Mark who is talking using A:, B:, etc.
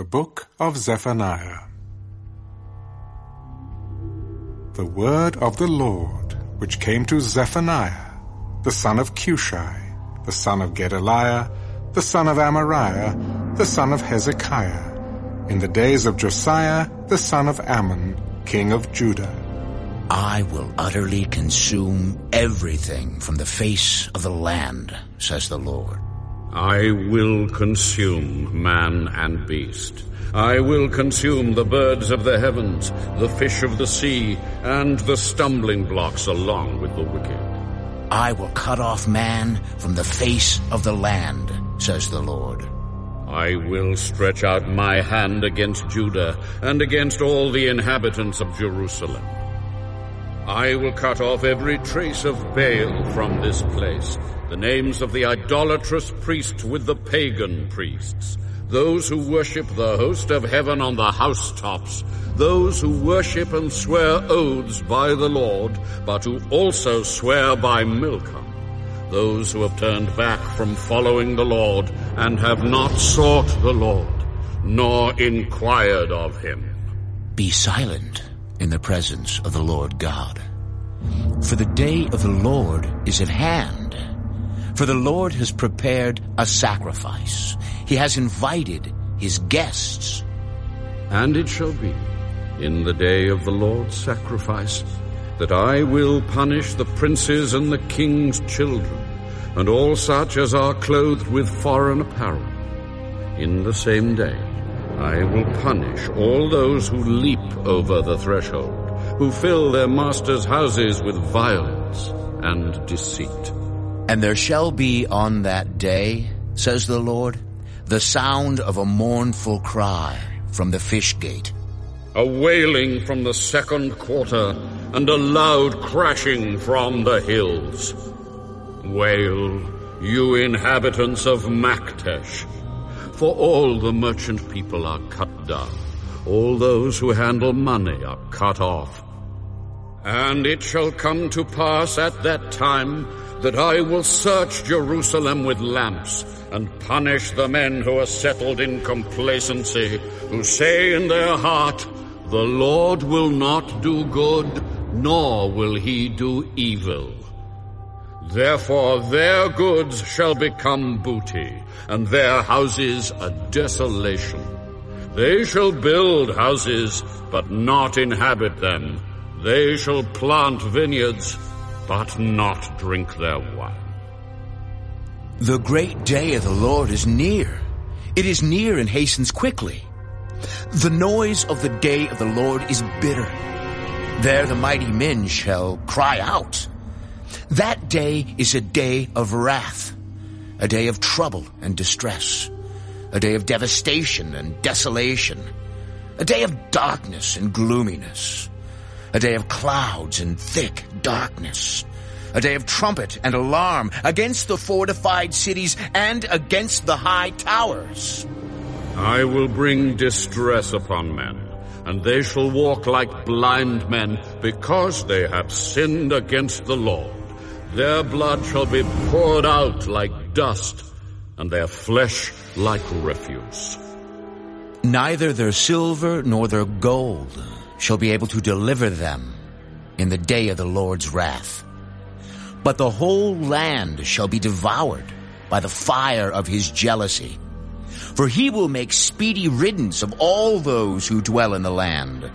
A: The Book of Zephaniah. The word of the Lord, which came to Zephaniah, the son of Cushi, the son of Gedaliah, the son of Amariah, the son of Hezekiah, in the days of Josiah, the son of Amon, king of Judah.
B: I will utterly consume everything from the face of the land, says the Lord.
C: I will consume man and beast. I will consume the birds of the heavens, the fish of the sea, and the stumbling blocks along with the wicked.
B: I will cut off man from the face of the land, says the Lord.
C: I will stretch out my hand against Judah and against all the inhabitants of Jerusalem. I will cut off every trace of Baal from this place, the names of the idolatrous priests with the pagan priests, those who worship the host of heaven on the housetops, those who worship and swear oaths by the Lord, but who also swear by Milcom, those who have turned back from following the Lord and have not sought the Lord, nor inquired of him.
B: Be silent in the presence of the Lord God. For the day of the Lord is at hand. For the Lord has prepared a sacrifice. He has invited his guests.
C: And it shall be, in the day of the Lord's sacrifice, that I will punish the princes and the king's children, and all such as are clothed with foreign apparel. In the same day, I will punish all those who leap over the threshold, who fill their masters' houses with violence and deceit.
B: And there shall be on that day, says the Lord, the sound of a mournful cry from the fish gate,
C: a wailing from the second quarter, and a loud crashing from the hills. Wail, you inhabitants of Maktesh, for all the merchant people are cut down, all those who handle money are cut off. And it shall come to pass at that time that I will search Jerusalem with lamps, and punish the men who are settled in complacency, who say in their heart, The Lord will not do good, nor will he do evil. Therefore their goods shall become booty, and their houses a desolation. They shall build houses, but not inhabit them. They shall plant vineyards, but not drink their wine.
B: The great day of the Lord is near. It is near and hastens quickly. The noise of the day of the Lord is bitter. There the mighty men shall cry out. That day is a day of wrath, a day of trouble and distress, a day of devastation and desolation, a day of darkness and gloominess, a day of clouds and thick darkness, a day of trumpet and alarm against the fortified cities and against the high towers.
C: I will bring distress upon men, and they shall walk like blind men because they have sinned against the Lord. Their blood shall be poured out like dust, and their flesh like refuse.
B: Neither their silver nor their gold shall be able to deliver them in the day of the Lord's wrath. But the whole land shall be devoured by the fire of his jealousy. For he will make speedy riddance of all those who dwell in the land.